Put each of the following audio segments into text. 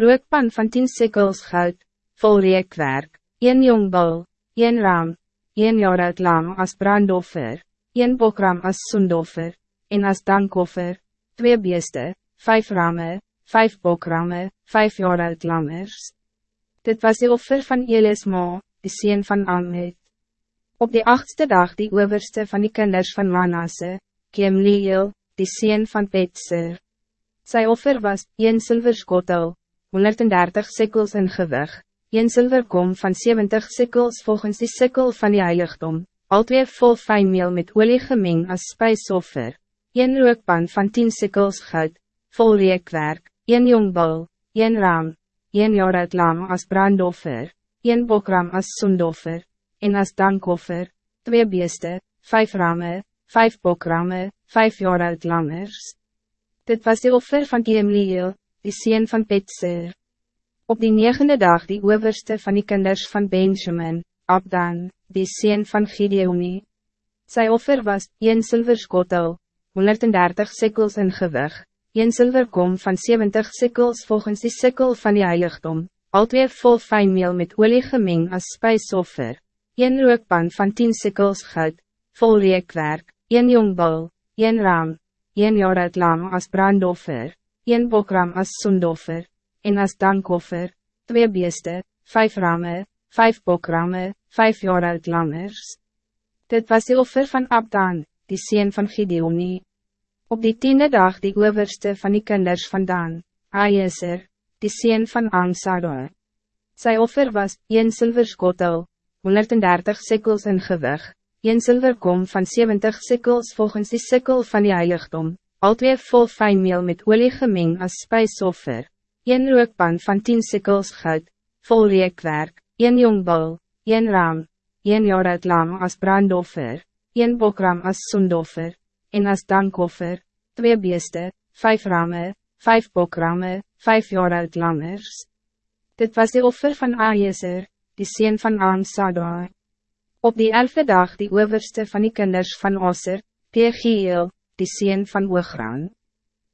rookpan van 10 sikkels goud, vol reekwerk, een jong bul, een ram, een jaar oud lam as brandoffer, een bokram as sondoffer, en as dankoffer, twee beeste, vijf ramme, vijf bokramme, vijf jaar oud lammers. Dit was de offer van Elis ma, de sien van Amet. Op de achtste dag die overste van die kinders van Manasse, Kemliel, die sien van Petser. Sy offer was, een silverskotel, 130 sikkels in gewig, een silverkom van 70 sikkels volgens die sikkel van die heiligdom, al twee vol fijnmeel met olie gemeng as spijsoffer, een rookpan van 10 sikkels goud, vol reekwerk, een jongbal, een ram, een jaar uit lam as brandoffer, een bokram as sondoffer, en as dankoffer, twee beeste, vijf ramme, vijf bokramme, vijf jaar uit lammers. Dit was de offer van Giemliel, die sien van Petser. Op die negende dag die overste van die kinders van Benjamin, Abdan, die sien van Gideoni. Sy offer was, een silverskotel, 130 sikkels in gewig, een silverkom van 70 sikkels volgens die sikkel van die heiligdom, al twee vol fijnmeel met olie gemeng as spijsoffer, een rookpan van 10 sikkels goud, vol reekwerk, een jongbal, een ram, een jaar uit lam as brandoffer, een bokram as sondoffer, en as dankoffer, twee beeste, vijf ramme, vijf bokramme, vijf jaar oud lammers. Dit was de offer van Abdan, die sien van Gideoni. Op die tiende dag die overste van die kinders van Dan, Aieser, die sien van Amsado. Sy offer was, een silverskotel, 130 sikkels in gewig, een silverkom van 70 sikkels volgens die sikkel van die heiligdom, al twee vol fijnmeel met olie gemeng as spijsoffer, een rookpan van 10 sikkels goud, vol reekwerk, een jongbal, een ram, een jaar uit lam as brandoffer, een bokram as sondoffer, en as dankoffer, twee beeste, vijf ramme, vijf bokramme, vijf jaar uit lammers. Dit was de offer van Aieser, die sien van Amsadai. Op die elfde dag die overste van die kinders van Osser, Pegeel, die sien van Oograan.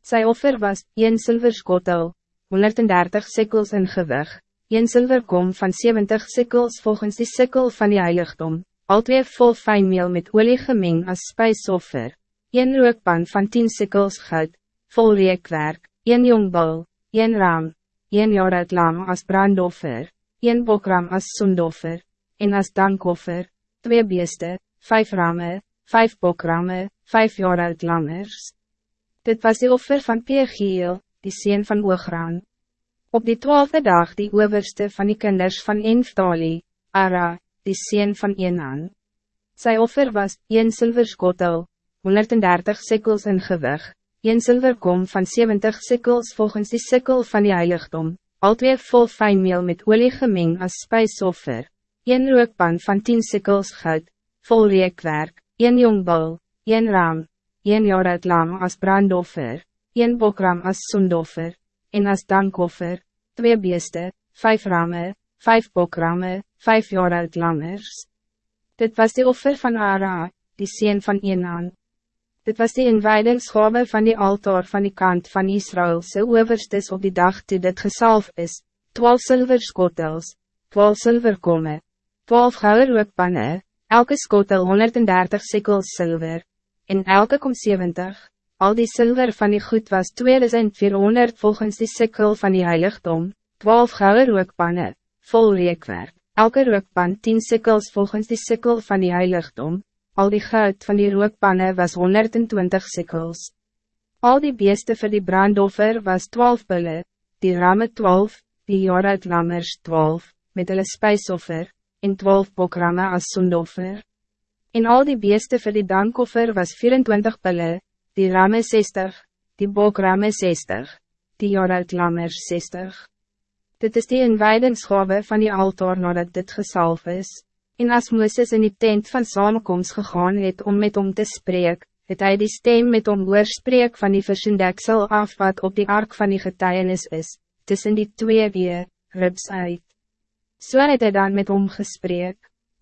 Sy offer was, een silverskotel, 130 sikkels in gewig, een silverkom van 70 sikkels volgens die sikkel van die heiligdom, al twee vol fijnmeel met olie gemeng as spijsoffer, een rookpan van 10 sikkels goud, vol reekwerk, een jongbal, een ram, een jaar uit lam as brandoffer, een bokram as sondoffer, en as dankoffer, twee beeste, vijf ramme, vijf bokramme, vijf jaar uit lammers. Dit was de offer van Pegeel, die sien van Oograan. Op die twaalfde dag die overste van die kinders van Enftali, Ara, die sien van Enan. Sy offer was, een silverskotel, 130 sikkels in gewig, een silverkom van 70 sikkels volgens die sikkel van die heiligdom, al twee vol fijnmeel met olie gemeng as spijsoffer, een rookpan van 10 sikkels goud, vol reekwerk, een jongbal, een ram, een jaar uit lam as brandoffer, een bokram as sondoffer, en as dankoffer, twee beeste, vijf ramme, vijf bokramme, vijf jaar uit lammers. Dit was de offer van Ara, die sien van Enan. Dit was de inwijdingsgabe van die altaar van die kant van Israël, se overstes op die dag toe dit gesalf is, twaalf silverskotels, twaalf silverkomme, twaalf gouden rookpanne, elke skotel 130 sikkels zilver, en elke kom 70, al die zilver van die goed was 2400 volgens die sikkel van die heiligdom, twaalf gouden rookpanne, vol reekwerk, elke rookpan 10 sikkels volgens die sikkel van die heiligdom, al die goud van die rookpanne was 120 sikkels. Al die beeste voor die brandoffer was 12 bulle, die ramme 12, die jaaruit lammers 12, met hulle spijsoffer, en 12 bokramme as sondoffer. En al die beeste voor die dankoffer was 24 bulle, die ramme 60, die bokramme 60, die jaaruit lammers 60. Dit is die inwijdingsgave van die altaar nadat dit gesalf is. En als Moeses in die tent van samenkomst gegaan het om met hom te spreken, het hij die stem met hom oorspreek van die versendeksel af wat op die ark van die getuienis is, tussen die twee weer, ribs uit. So het hy dan met hom gesprek.